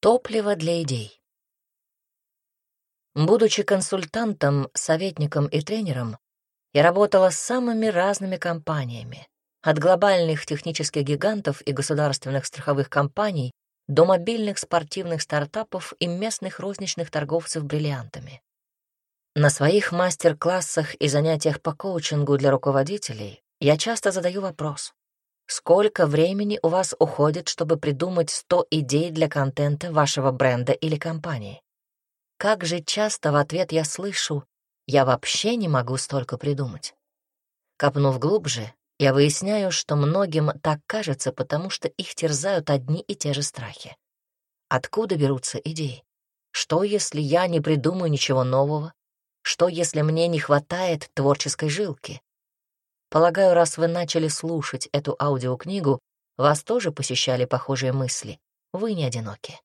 Топливо для идей. Будучи консультантом, советником и тренером, я работала с самыми разными компаниями, от глобальных технических гигантов и государственных страховых компаний до мобильных спортивных стартапов и местных розничных торговцев бриллиантами. На своих мастер-классах и занятиях по коучингу для руководителей я часто задаю вопрос. Сколько времени у вас уходит, чтобы придумать 100 идей для контента вашего бренда или компании? Как же часто в ответ я слышу «я вообще не могу столько придумать». Копнув глубже, я выясняю, что многим так кажется, потому что их терзают одни и те же страхи. Откуда берутся идеи? Что, если я не придумаю ничего нового? Что, если мне не хватает творческой жилки? Полагаю, раз вы начали слушать эту аудиокнигу, вас тоже посещали похожие мысли. Вы не одиноки.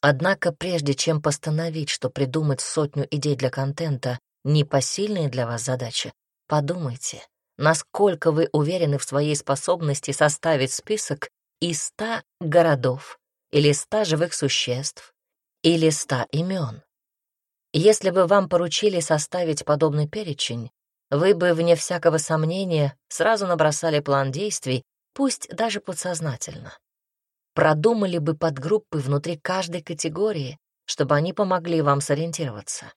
Однако прежде чем постановить, что придумать сотню идей для контента — непосильная для вас задача, подумайте, насколько вы уверены в своей способности составить список из ста городов или ста живых существ или ста имен. Если бы вам поручили составить подобный перечень, вы бы, вне всякого сомнения, сразу набросали план действий, пусть даже подсознательно. Продумали бы подгруппы внутри каждой категории, чтобы они помогли вам сориентироваться.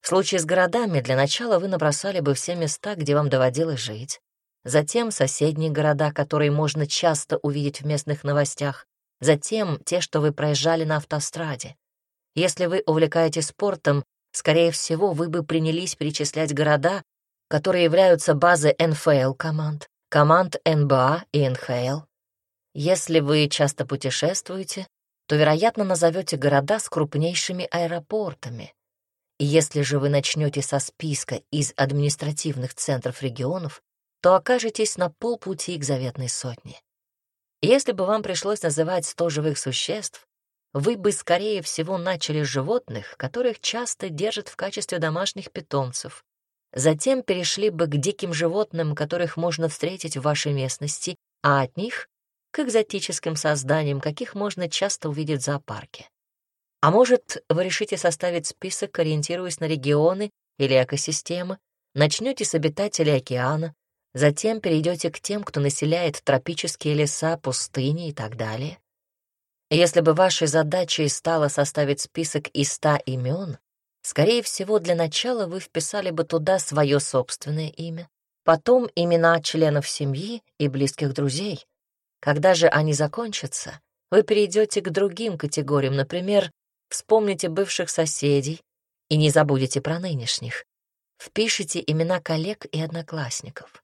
В случае с городами для начала вы набросали бы все места, где вам доводилось жить, затем соседние города, которые можно часто увидеть в местных новостях, затем те, что вы проезжали на автостраде. Если вы увлекаетесь спортом, скорее всего, вы бы принялись перечислять города, которые являются базой НФЛ команд, команд НБА и НХЛ. Если вы часто путешествуете, то, вероятно, назовете города с крупнейшими аэропортами, если же вы начнете со списка из административных центров регионов, то окажетесь на полпути к заветной сотне. Если бы вам пришлось называть сто живых существ, вы бы, скорее всего, начали с животных, которых часто держат в качестве домашних питомцев. Затем перешли бы к диким животным, которых можно встретить в вашей местности, а от них — к экзотическим созданиям, каких можно часто увидеть в зоопарке. А может, вы решите составить список, ориентируясь на регионы или экосистемы, начнете с обитателей океана, затем перейдете к тем, кто населяет тропические леса, пустыни и так далее. Если бы вашей задачей стало составить список из ста имен, скорее всего, для начала вы вписали бы туда свое собственное имя, потом имена членов семьи и близких друзей. Когда же они закончатся, вы перейдете к другим категориям, например, Вспомните бывших соседей и не забудете про нынешних. Впишите имена коллег и одноклассников.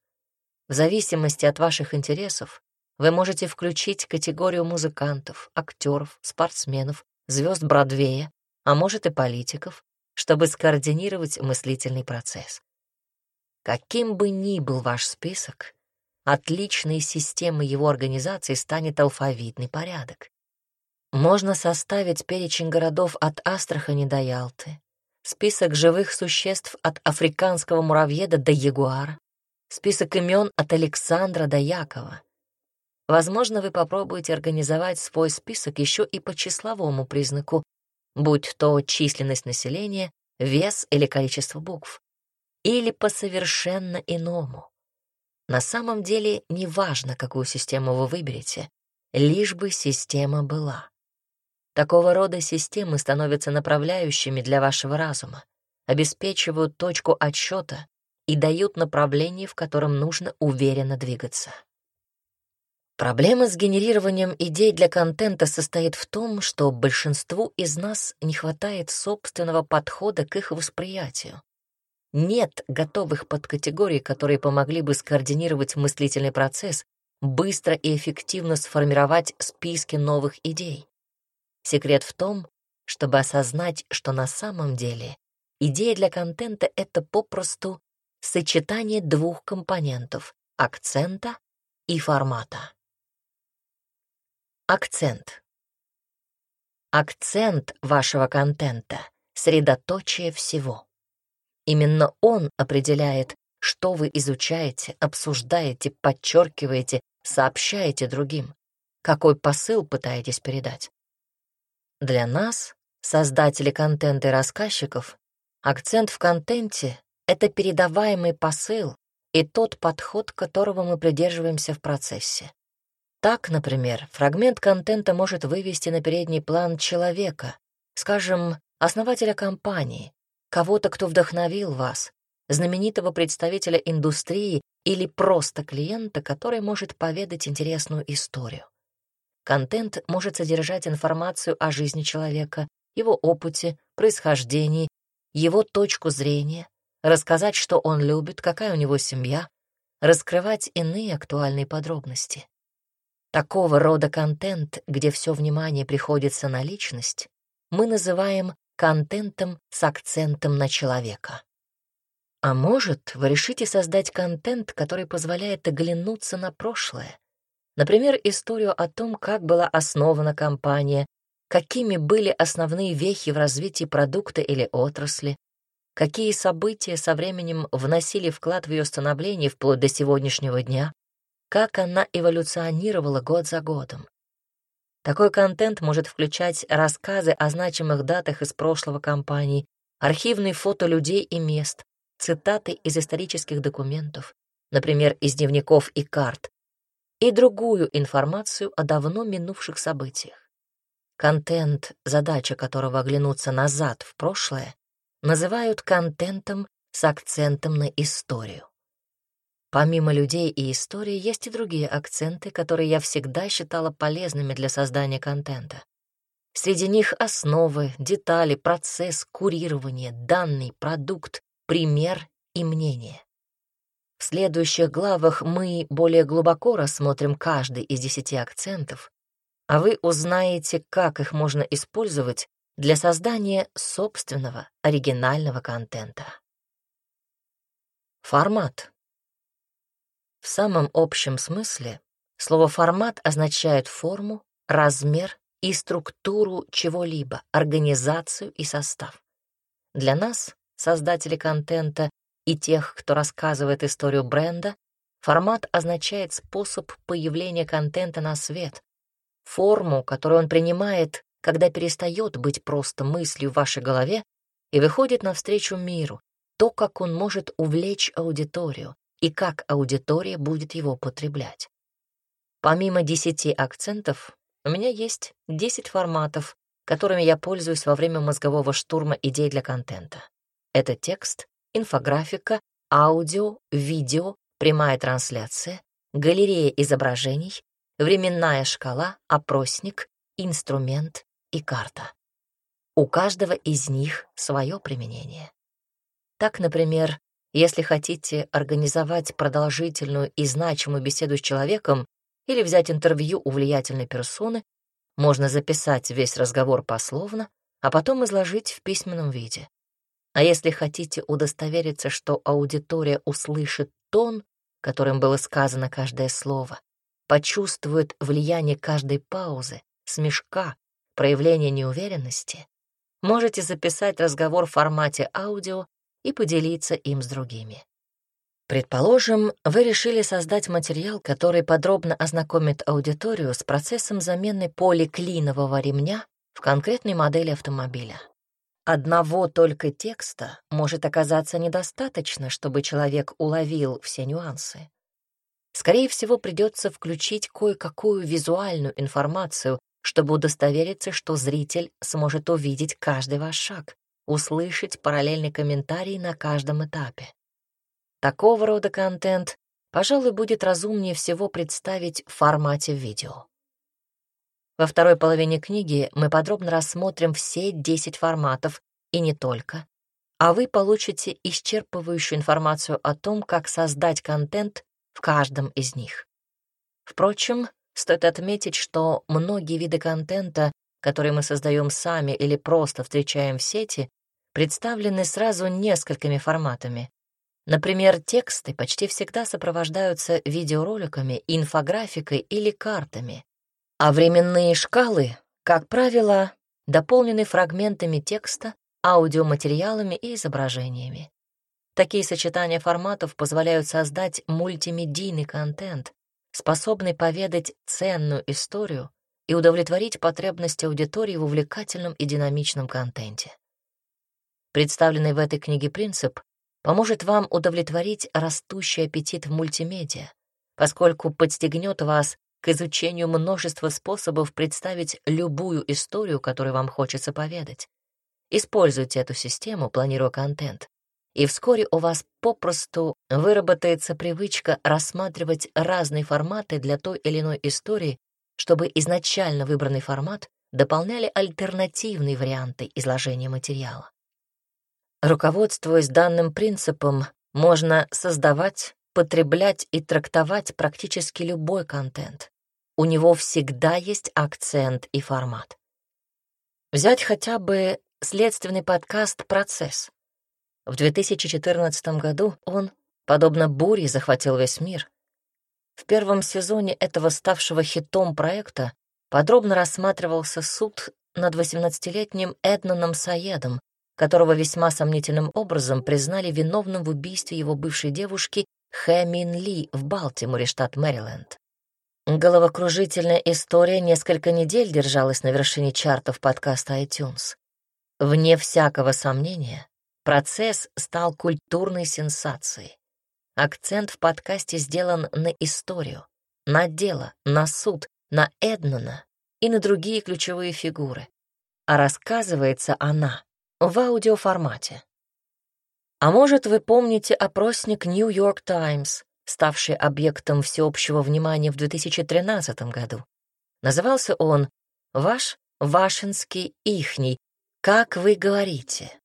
В зависимости от ваших интересов вы можете включить категорию музыкантов, актеров, спортсменов, звезд Бродвея, а может и политиков, чтобы скоординировать мыслительный процесс. Каким бы ни был ваш список, отличной системой его организации станет алфавитный порядок. Можно составить перечень городов от Астрахани до Ялты, список живых существ от африканского муравьеда до ягуара, список имен от Александра до Якова. Возможно, вы попробуете организовать свой список еще и по числовому признаку, будь то численность населения, вес или количество букв, или по совершенно иному. На самом деле, неважно, какую систему вы выберете, лишь бы система была. Такого рода системы становятся направляющими для вашего разума, обеспечивают точку отсчета и дают направление, в котором нужно уверенно двигаться. Проблема с генерированием идей для контента состоит в том, что большинству из нас не хватает собственного подхода к их восприятию. Нет готовых подкатегорий, которые помогли бы скоординировать мыслительный процесс, быстро и эффективно сформировать списки новых идей. Секрет в том, чтобы осознать, что на самом деле идея для контента — это попросту сочетание двух компонентов — акцента и формата. Акцент. Акцент вашего контента — средоточие всего. Именно он определяет, что вы изучаете, обсуждаете, подчеркиваете, сообщаете другим, какой посыл пытаетесь передать. Для нас, создателей контента и рассказчиков, акцент в контенте — это передаваемый посыл и тот подход, которого мы придерживаемся в процессе. Так, например, фрагмент контента может вывести на передний план человека, скажем, основателя компании, кого-то, кто вдохновил вас, знаменитого представителя индустрии или просто клиента, который может поведать интересную историю. Контент может содержать информацию о жизни человека, его опыте, происхождении, его точку зрения, рассказать, что он любит, какая у него семья, раскрывать иные актуальные подробности. Такого рода контент, где все внимание приходится на личность, мы называем контентом с акцентом на человека. А может, вы решите создать контент, который позволяет оглянуться на прошлое. Например, историю о том, как была основана компания, какими были основные вехи в развитии продукта или отрасли, какие события со временем вносили вклад в ее становление вплоть до сегодняшнего дня, как она эволюционировала год за годом. Такой контент может включать рассказы о значимых датах из прошлого компании, архивные фото людей и мест, цитаты из исторических документов, например, из дневников и карт, и другую информацию о давно минувших событиях. Контент, задача которого оглянуться назад в прошлое, называют контентом с акцентом на историю. Помимо людей и истории есть и другие акценты, которые я всегда считала полезными для создания контента. Среди них основы, детали, процесс, курирование, данный, продукт, пример и мнение. В следующих главах мы более глубоко рассмотрим каждый из десяти акцентов, а вы узнаете, как их можно использовать для создания собственного оригинального контента. Формат. В самом общем смысле слово «формат» означает форму, размер и структуру чего-либо, организацию и состав. Для нас создатели контента и тех, кто рассказывает историю бренда, формат означает способ появления контента на свет, форму, которую он принимает, когда перестает быть просто мыслью в вашей голове и выходит навстречу миру, то, как он может увлечь аудиторию и как аудитория будет его потреблять. Помимо десяти акцентов, у меня есть десять форматов, которыми я пользуюсь во время мозгового штурма идей для контента. Это текст, инфографика, аудио, видео, прямая трансляция, галерея изображений, временная шкала, опросник, инструмент и карта. У каждого из них свое применение. Так, например, если хотите организовать продолжительную и значимую беседу с человеком или взять интервью у влиятельной персоны, можно записать весь разговор пословно, а потом изложить в письменном виде. А если хотите удостовериться, что аудитория услышит тон, которым было сказано каждое слово, почувствует влияние каждой паузы, смешка, проявления неуверенности, можете записать разговор в формате аудио и поделиться им с другими. Предположим, вы решили создать материал, который подробно ознакомит аудиторию с процессом замены поликлинового ремня в конкретной модели автомобиля. Одного только текста может оказаться недостаточно, чтобы человек уловил все нюансы. Скорее всего, придется включить кое-какую визуальную информацию, чтобы удостовериться, что зритель сможет увидеть каждый ваш шаг, услышать параллельный комментарий на каждом этапе. Такого рода контент, пожалуй, будет разумнее всего представить в формате видео. Во второй половине книги мы подробно рассмотрим все 10 форматов, и не только, а вы получите исчерпывающую информацию о том, как создать контент в каждом из них. Впрочем, стоит отметить, что многие виды контента, которые мы создаем сами или просто встречаем в сети, представлены сразу несколькими форматами. Например, тексты почти всегда сопровождаются видеороликами, инфографикой или картами, а временные шкалы, как правило, дополнены фрагментами текста, аудиоматериалами и изображениями. Такие сочетания форматов позволяют создать мультимедийный контент, способный поведать ценную историю и удовлетворить потребности аудитории в увлекательном и динамичном контенте. Представленный в этой книге принцип поможет вам удовлетворить растущий аппетит в мультимедиа, поскольку подстегнет вас к изучению множества способов представить любую историю, которую вам хочется поведать. Используйте эту систему, планируя контент, и вскоре у вас попросту выработается привычка рассматривать разные форматы для той или иной истории, чтобы изначально выбранный формат дополняли альтернативные варианты изложения материала. Руководствуясь данным принципом, можно создавать, потреблять и трактовать практически любой контент. У него всегда есть акцент и формат. Взять хотя бы следственный подкаст «Процесс». В 2014 году он, подобно буре, захватил весь мир. В первом сезоне этого ставшего хитом проекта подробно рассматривался суд над 18-летним Эднаном Саедом, которого весьма сомнительным образом признали виновным в убийстве его бывшей девушки Хэ Мин Ли в Балтиморе, штат Мэриленд. Головокружительная история несколько недель держалась на вершине чартов подкаста iTunes. Вне всякого сомнения, Процесс стал культурной сенсацией. Акцент в подкасте сделан на историю, на дело, на суд, на Эднона и на другие ключевые фигуры. А рассказывается она в аудиоформате. А может, вы помните опросник New York Times, ставший объектом всеобщего внимания в 2013 году? Назывался он «Ваш Вашинский Ихний. Как вы говорите?»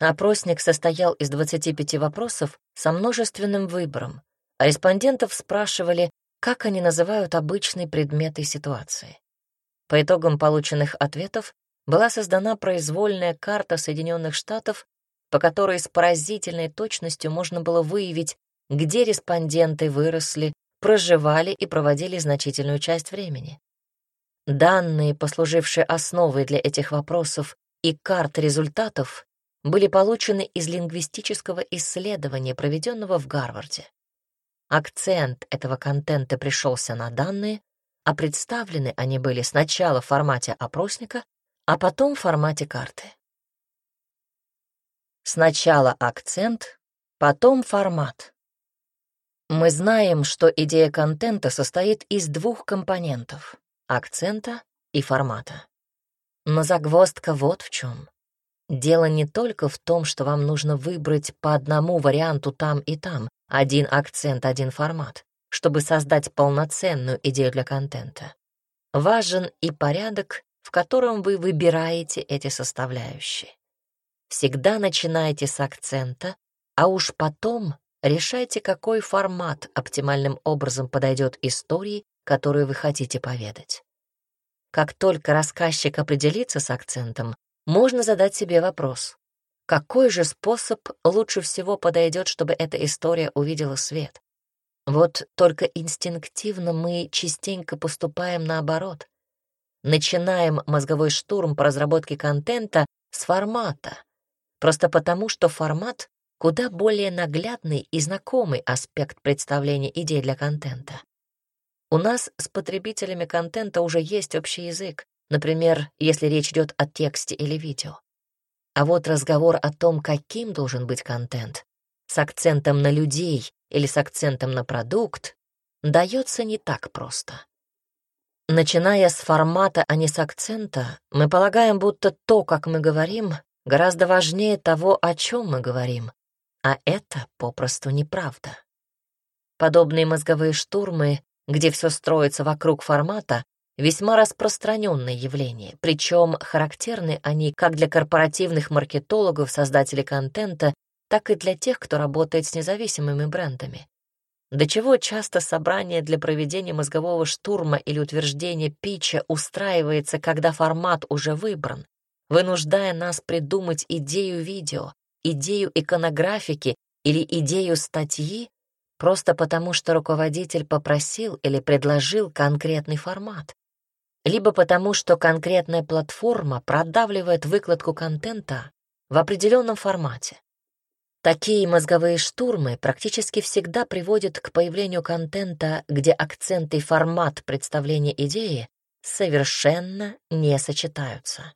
Опросник состоял из 25 вопросов со множественным выбором, а респондентов спрашивали, как они называют обычные предметы ситуации. По итогам полученных ответов была создана произвольная карта Соединенных Штатов, по которой с поразительной точностью можно было выявить, где респонденты выросли, проживали и проводили значительную часть времени. Данные, послужившие основой для этих вопросов, и карты результатов были получены из лингвистического исследования, проведенного в Гарварде. Акцент этого контента пришелся на данные, а представлены они были сначала в формате опросника, а потом в формате карты. Сначала акцент, потом формат. Мы знаем, что идея контента состоит из двух компонентов — акцента и формата. Но загвоздка вот в чем. Дело не только в том, что вам нужно выбрать по одному варианту там и там, один акцент, один формат, чтобы создать полноценную идею для контента. Важен и порядок, в котором вы выбираете эти составляющие. Всегда начинайте с акцента, а уж потом решайте, какой формат оптимальным образом подойдет истории, которую вы хотите поведать. Как только рассказчик определится с акцентом, можно задать себе вопрос, какой же способ лучше всего подойдет, чтобы эта история увидела свет? Вот только инстинктивно мы частенько поступаем наоборот. Начинаем мозговой штурм по разработке контента с формата, просто потому что формат — куда более наглядный и знакомый аспект представления идей для контента. У нас с потребителями контента уже есть общий язык, Например, если речь идет о тексте или видео. А вот разговор о том, каким должен быть контент, с акцентом на людей или с акцентом на продукт, дается не так просто. Начиная с формата, а не с акцента, мы полагаем, будто то, как мы говорим, гораздо важнее того, о чем мы говорим, а это попросту неправда. Подобные мозговые штурмы, где все строится вокруг формата, весьма распространенное явление, причем характерны они как для корпоративных маркетологов, создателей контента, так и для тех, кто работает с независимыми брендами. До чего часто собрание для проведения мозгового штурма или утверждения питча устраивается, когда формат уже выбран, вынуждая нас придумать идею видео, идею иконографики или идею статьи, просто потому что руководитель попросил или предложил конкретный формат либо потому, что конкретная платформа продавливает выкладку контента в определенном формате. Такие мозговые штурмы практически всегда приводят к появлению контента, где акцент и формат представления идеи совершенно не сочетаются.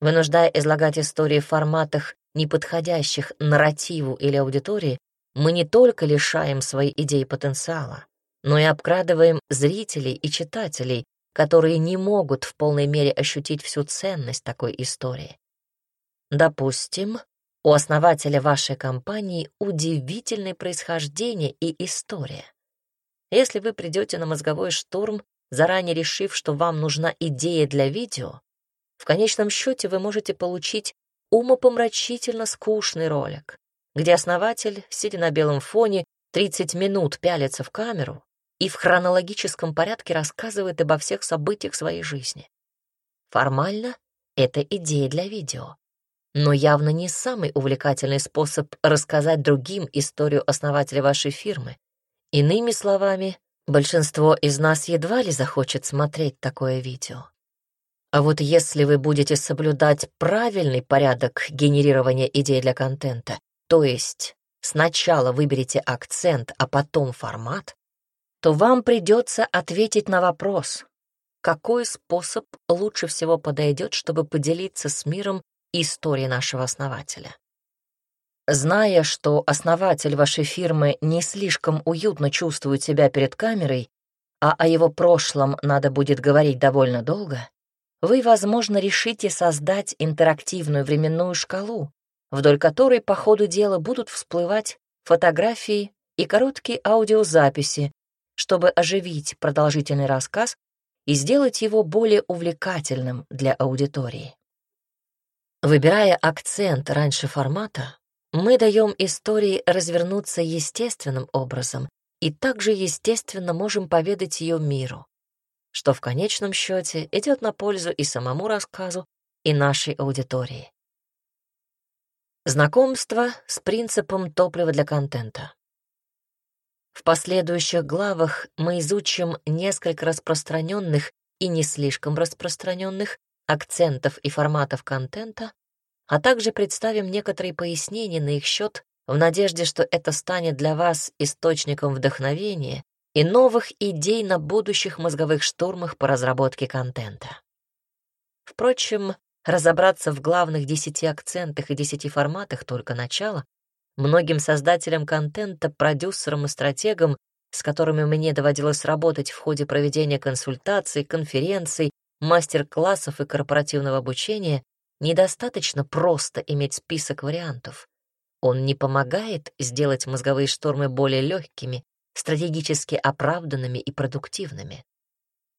Вынуждая излагать истории в форматах, не подходящих нарративу или аудитории, мы не только лишаем свои идеи потенциала, но и обкрадываем зрителей и читателей, которые не могут в полной мере ощутить всю ценность такой истории. Допустим, у основателя вашей компании удивительное происхождение и история. Если вы придете на мозговой штурм, заранее решив, что вам нужна идея для видео, в конечном счете вы можете получить умопомрачительно скучный ролик, где основатель, сидя на белом фоне, 30 минут пялится в камеру и в хронологическом порядке рассказывает обо всех событиях своей жизни. Формально это идея для видео, но явно не самый увлекательный способ рассказать другим историю основателя вашей фирмы. Иными словами, большинство из нас едва ли захочет смотреть такое видео. А вот если вы будете соблюдать правильный порядок генерирования идей для контента, то есть сначала выберите акцент, а потом формат, то вам придется ответить на вопрос, какой способ лучше всего подойдет, чтобы поделиться с миром историей нашего основателя. Зная, что основатель вашей фирмы не слишком уютно чувствует себя перед камерой, а о его прошлом надо будет говорить довольно долго, вы, возможно, решите создать интерактивную временную шкалу, вдоль которой по ходу дела будут всплывать фотографии и короткие аудиозаписи, чтобы оживить продолжительный рассказ и сделать его более увлекательным для аудитории. Выбирая акцент раньше формата, мы даем истории развернуться естественным образом и также естественно можем поведать ее миру, что в конечном счете идет на пользу и самому рассказу, и нашей аудитории. Знакомство с принципом топлива для контента. В последующих главах мы изучим несколько распространенных и не слишком распространенных акцентов и форматов контента, а также представим некоторые пояснения на их счет в надежде, что это станет для вас источником вдохновения и новых идей на будущих мозговых штурмах по разработке контента. Впрочем, Разобраться в главных десяти акцентах и десяти форматах только начало. Многим создателям контента, продюсерам и стратегам, с которыми мне доводилось работать в ходе проведения консультаций, конференций, мастер-классов и корпоративного обучения, недостаточно просто иметь список вариантов. Он не помогает сделать мозговые штормы более легкими, стратегически оправданными и продуктивными.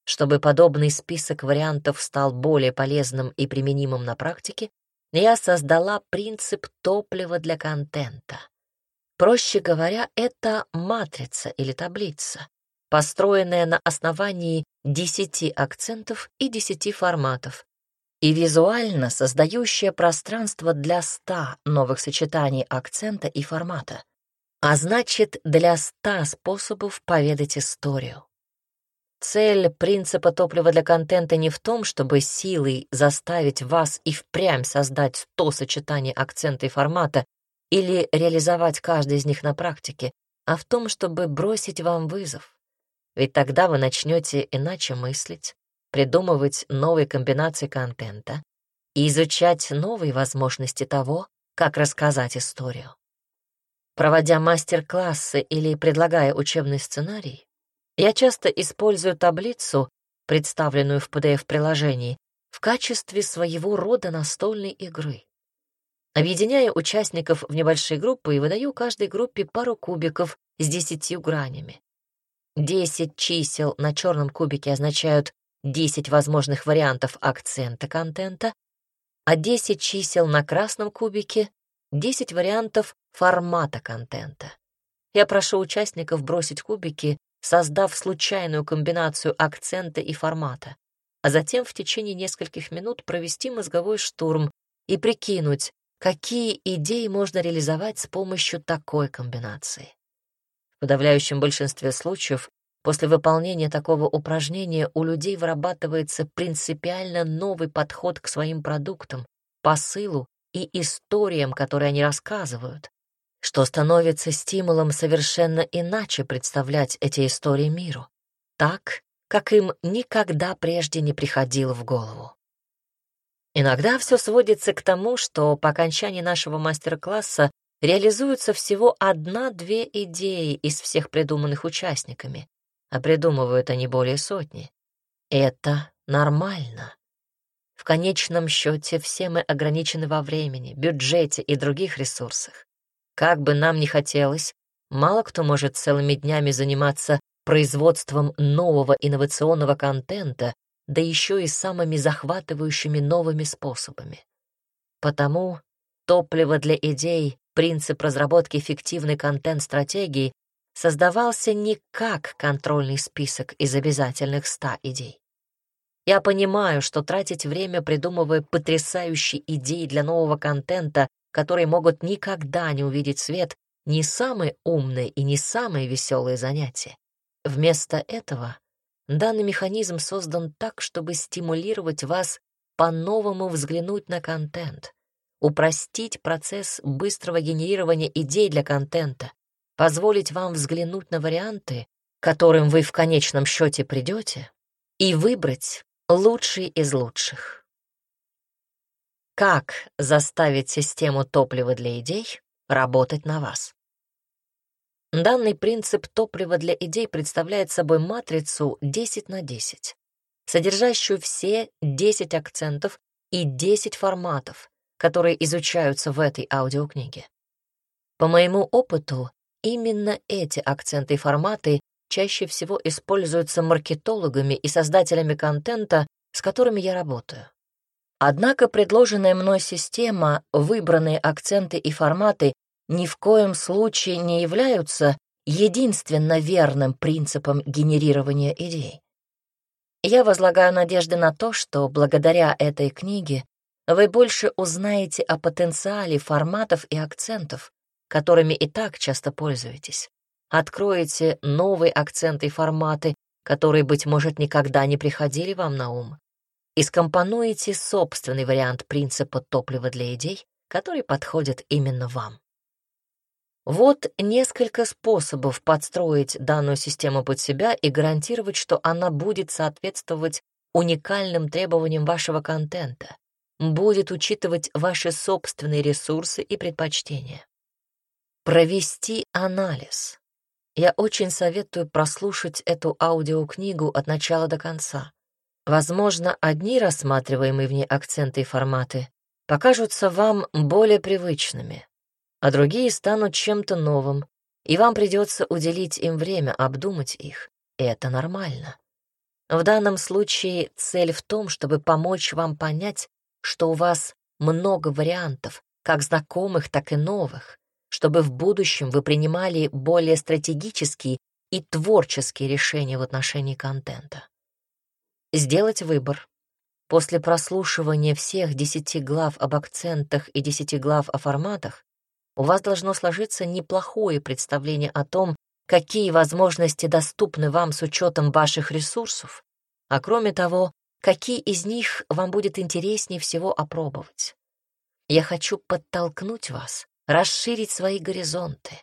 Чтобы подобный список вариантов стал более полезным и применимым на практике, я создала принцип топлива для контента. Проще говоря, это матрица или таблица, построенная на основании 10 акцентов и 10 форматов, и визуально создающая пространство для 100 новых сочетаний акцента и формата, а значит, для 100 способов поведать историю. Цель принципа топлива для контента не в том, чтобы силой заставить вас и впрямь создать сто сочетаний акцента и формата или реализовать каждый из них на практике, а в том, чтобы бросить вам вызов. Ведь тогда вы начнете иначе мыслить, придумывать новые комбинации контента и изучать новые возможности того, как рассказать историю. Проводя мастер-классы или предлагая учебный сценарий, я часто использую таблицу, представленную в PDF-приложении, в качестве своего рода настольной игры. Объединяю участников в небольшие группы и выдаю каждой группе пару кубиков с десятью гранями. Десять чисел на черном кубике означают десять возможных вариантов акцента контента, а десять чисел на красном кубике — десять вариантов формата контента. Я прошу участников бросить кубики создав случайную комбинацию акцента и формата, а затем в течение нескольких минут провести мозговой штурм и прикинуть, какие идеи можно реализовать с помощью такой комбинации. В подавляющем большинстве случаев после выполнения такого упражнения у людей вырабатывается принципиально новый подход к своим продуктам, посылу и историям, которые они рассказывают, что становится стимулом совершенно иначе представлять эти истории миру. Так, как им никогда прежде не приходило в голову. Иногда все сводится к тому, что по окончании нашего мастер-класса реализуется всего одна-две идеи из всех придуманных участниками, а придумывают они более сотни. Это нормально. В конечном счете все мы ограничены во времени, бюджете и других ресурсах. Как бы нам ни хотелось, мало кто может целыми днями заниматься производством нового инновационного контента, да еще и самыми захватывающими новыми способами. Потому топливо для идей, принцип разработки эффективной контент-стратегии создавался не как контрольный список из обязательных ста идей. Я понимаю, что тратить время, придумывая потрясающие идеи для нового контента, которые могут никогда не увидеть свет, не самое умное и не самое веселое занятие. Вместо этого данный механизм создан так, чтобы стимулировать вас по-новому взглянуть на контент, упростить процесс быстрого генерирования идей для контента, позволить вам взглянуть на варианты, к которым вы в конечном счете придете, и выбрать лучший из лучших. Как заставить систему топлива для идей работать на вас? Данный принцип топлива для идей представляет собой матрицу 10 на 10, содержащую все 10 акцентов и 10 форматов, которые изучаются в этой аудиокниге. По моему опыту, именно эти акценты и форматы чаще всего используются маркетологами и создателями контента, с которыми я работаю. Однако предложенная мной система, выбранные акценты и форматы ни в коем случае не являются единственно верным принципом генерирования идей. Я возлагаю надежды на то, что благодаря этой книге вы больше узнаете о потенциале форматов и акцентов, которыми и так часто пользуетесь откроете новые акценты и форматы, которые, быть может, никогда не приходили вам на ум, и скомпонуете собственный вариант принципа топлива для идей, который подходит именно вам. Вот несколько способов подстроить данную систему под себя и гарантировать, что она будет соответствовать уникальным требованиям вашего контента, будет учитывать ваши собственные ресурсы и предпочтения. Провести анализ. Я очень советую прослушать эту аудиокнигу от начала до конца. Возможно, одни рассматриваемые в ней акценты и форматы покажутся вам более привычными, а другие станут чем-то новым, и вам придется уделить им время обдумать их. И это нормально. В данном случае цель в том, чтобы помочь вам понять, что у вас много вариантов, как знакомых, так и новых, чтобы в будущем вы принимали более стратегические и творческие решения в отношении контента. Сделать выбор. После прослушивания всех десяти глав об акцентах и десяти глав о форматах у вас должно сложиться неплохое представление о том, какие возможности доступны вам с учетом ваших ресурсов, а кроме того, какие из них вам будет интереснее всего опробовать. Я хочу подтолкнуть вас расширить свои горизонты.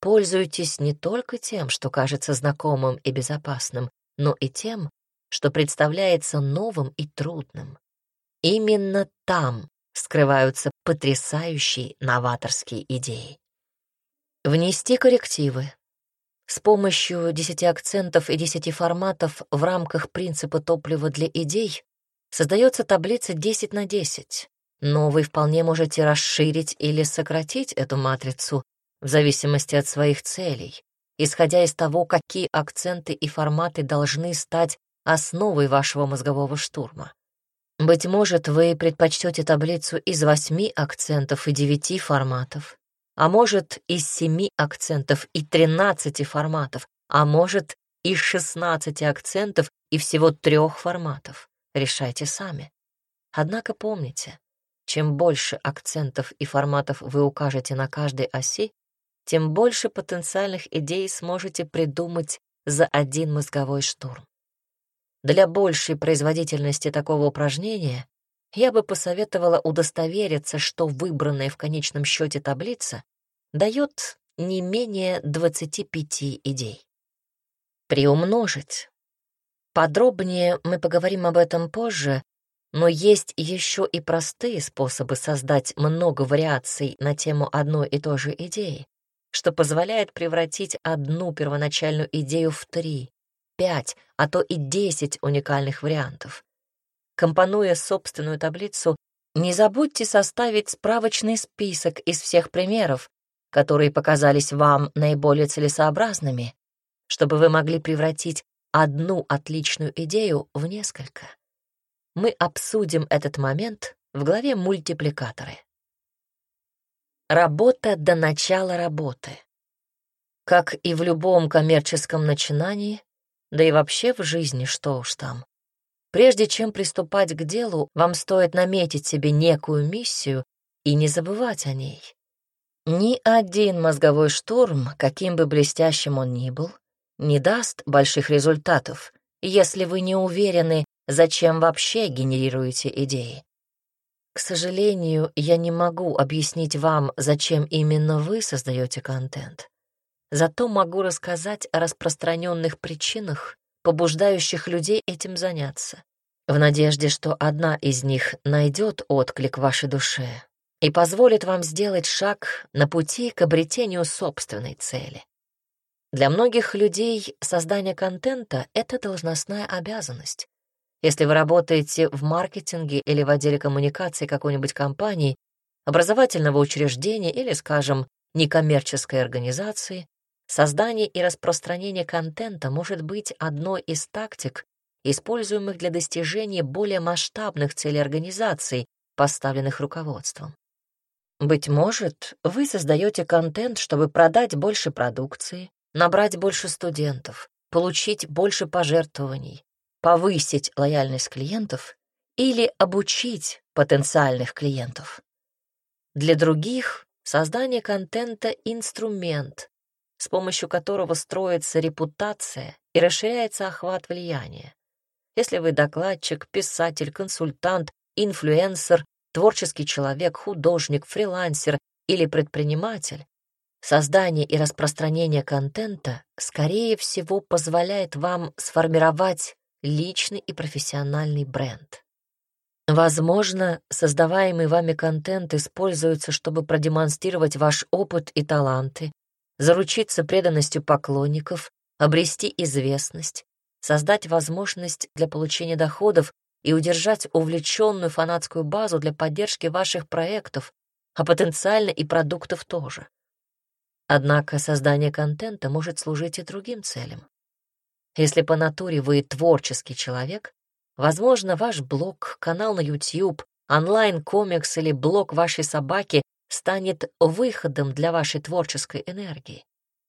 Пользуйтесь не только тем, что кажется знакомым и безопасным, но и тем, что представляется новым и трудным. Именно там скрываются потрясающие новаторские идеи. Внести коррективы. С помощью десяти акцентов и десяти форматов в рамках принципа топлива для идей создается таблица 10 на 10, но вы вполне можете расширить или сократить эту матрицу в зависимости от своих целей, исходя из того, какие акценты и форматы должны стать основой вашего мозгового штурма. Быть может, вы предпочтете таблицу из восьми акцентов и девяти форматов, а может, из семи акцентов и тринадцати форматов, а может, из шестнадцати акцентов и всего трех форматов. Решайте сами. Однако помните, чем больше акцентов и форматов вы укажете на каждой оси, тем больше потенциальных идей сможете придумать за один мозговой штурм. Для большей производительности такого упражнения я бы посоветовала удостовериться, что выбранная в конечном счете таблица дает не менее 25 идей. Приумножить. Подробнее мы поговорим об этом позже, но есть еще и простые способы создать много вариаций на тему одной и той же идеи, что позволяет превратить одну первоначальную идею в три, пять, а то и десять уникальных вариантов. Компонуя собственную таблицу, не забудьте составить справочный список из всех примеров, которые показались вам наиболее целесообразными, чтобы вы могли превратить одну отличную идею в несколько. Мы обсудим этот момент в главе «Мультипликаторы». Работа до начала работы. Как и в любом коммерческом начинании, да и вообще в жизни, что уж там. Прежде чем приступать к делу, вам стоит наметить себе некую миссию и не забывать о ней. Ни один мозговой штурм, каким бы блестящим он ни был, не даст больших результатов, если вы не уверены, зачем вообще генерируете идеи. К сожалению, я не могу объяснить вам, зачем именно вы создаете контент. Зато могу рассказать о распространенных причинах, побуждающих людей этим заняться, в надежде, что одна из них найдет отклик в вашей душе и позволит вам сделать шаг на пути к обретению собственной цели. Для многих людей создание контента — это должностная обязанность. Если вы работаете в маркетинге или в отделе коммуникации какой-нибудь компании, образовательного учреждения или, скажем, некоммерческой организации, создание и распространение контента может быть одной из тактик, используемых для достижения более масштабных целей организации, поставленных руководством. Быть может, вы создаете контент, чтобы продать больше продукции, набрать больше студентов, получить больше пожертвований, повысить лояльность клиентов или обучить потенциальных клиентов. Для других создание контента — инструмент, с помощью которого строится репутация и расширяется охват влияния. Если вы докладчик, писатель, консультант, инфлюенсер, творческий человек, художник, фрилансер или предприниматель, Создание и распространение контента, скорее всего, позволяет вам сформировать личный и профессиональный бренд. Возможно, создаваемый вами контент используется, чтобы продемонстрировать ваш опыт и таланты, заручиться преданностью поклонников, обрести известность, создать возможность для получения доходов и удержать увлеченную фанатскую базу для поддержки ваших проектов, а потенциально и продуктов тоже. Однако создание контента может служить и другим целям. Если по натуре вы творческий человек, возможно, ваш блог, канал на YouTube, онлайн-комикс или блог вашей собаки станет выходом для вашей творческой энергии,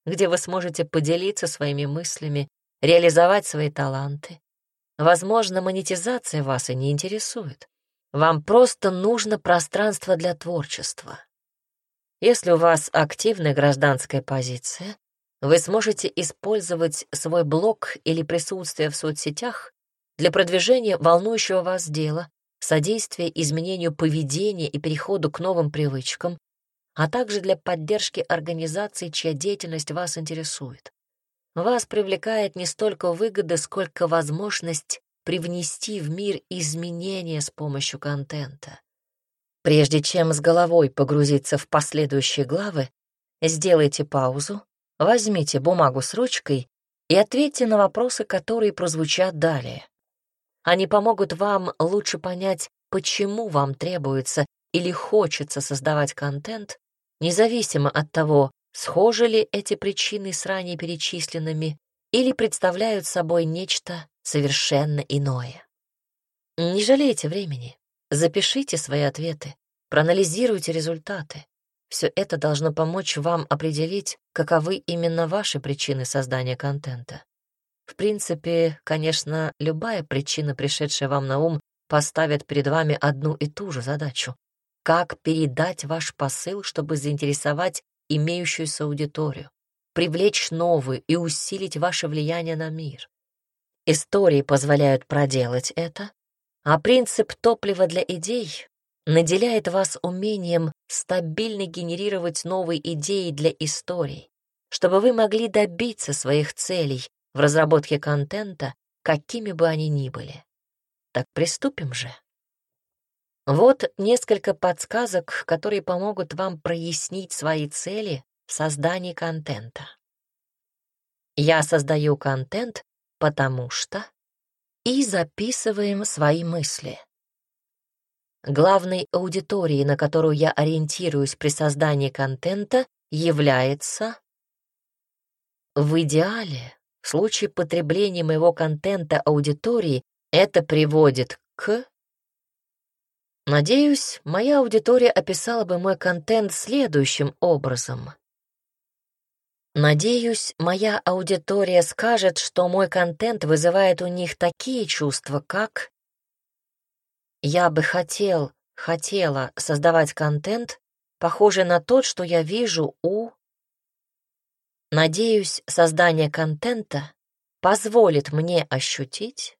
где вы сможете поделиться своими мыслями, реализовать свои таланты. Возможно, монетизация вас и не интересует. Вам просто нужно пространство для творчества. Если у вас активная гражданская позиция, вы сможете использовать свой блог или присутствие в соцсетях для продвижения волнующего вас дела, содействия изменению поведения и переходу к новым привычкам, а также для поддержки организаций, чья деятельность вас интересует. Вас привлекает не столько выгода, сколько возможность привнести в мир изменения с помощью контента. Прежде чем с головой погрузиться в последующие главы, сделайте паузу, возьмите бумагу с ручкой и ответьте на вопросы, которые прозвучат далее. Они помогут вам лучше понять, почему вам требуется или хочется создавать контент, независимо от того, схожи ли эти причины с ранее перечисленными или представляют собой нечто совершенно иное. Не жалейте времени. Запишите свои ответы, проанализируйте результаты. Все это должно помочь вам определить, каковы именно ваши причины создания контента. В принципе, конечно, любая причина, пришедшая вам на ум, поставит перед вами одну и ту же задачу. Как передать ваш посыл, чтобы заинтересовать имеющуюся аудиторию, привлечь новую и усилить ваше влияние на мир. Истории позволяют проделать это, а принцип топлива для идей наделяет вас умением стабильно генерировать новые идеи для историй, чтобы вы могли добиться своих целей в разработке контента какими бы они ни были. Так приступим же. Вот несколько подсказок, которые помогут вам прояснить свои цели в создании контента. Я создаю контент, потому что... И записываем свои мысли. Главной аудиторией, на которую я ориентируюсь при создании контента, является... В идеале, случае потребления моего контента аудитории, это приводит к... Надеюсь, моя аудитория описала бы мой контент следующим образом. Надеюсь, моя аудитория скажет, что мой контент вызывает у них такие чувства, как я бы хотел, хотела создавать контент, похожий на тот, что я вижу у... Надеюсь, создание контента позволит мне ощутить...